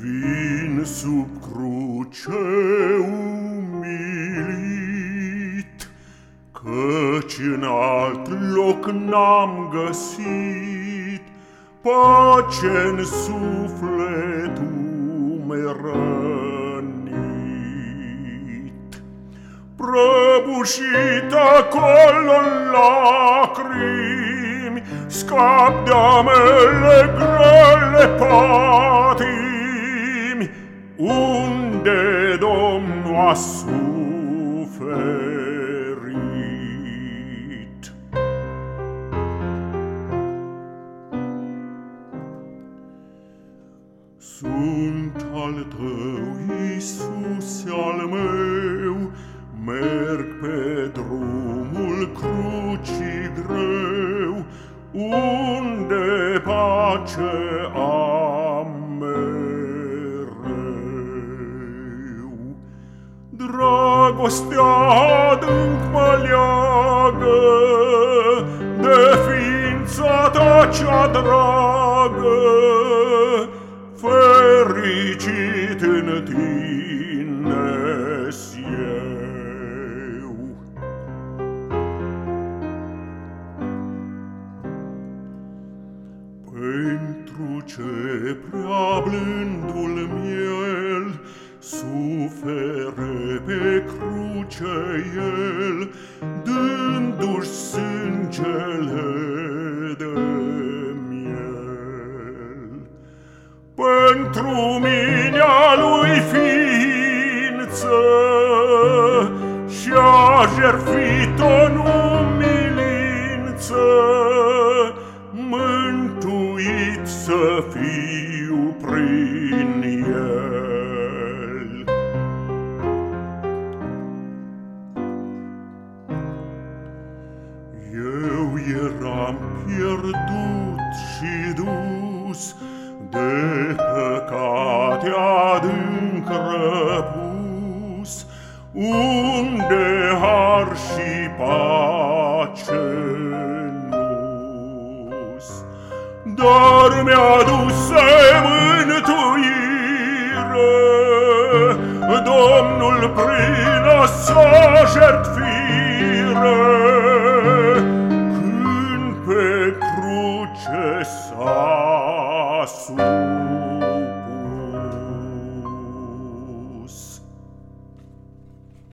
vin sub cruce umilit, Căci în alt loc n-am găsit Pace-n sufletul meu rănit. Prăbușit acolo în lacrimi, Scap de-a mele grele patii, unde Domnul a suferit. Sunt al tău, Iisus al meu, merg pe drumul crucii greu, unde pace am Dragostea adânc mă leagă De ființa ta cea dragă, Fericit în tine eu. Pentru ce prea blândul miel Sufere pe cruce el, Dându-și sângele de miel. Pentru mine a lui ființă Și-a jertfit-o în umilință, Mântuit să fiu prin eram pierdut și dus De păcate adânc răpus, Unde har și pace nus. Dar mi-a dus mântuire Domnul prin a sa jertfire,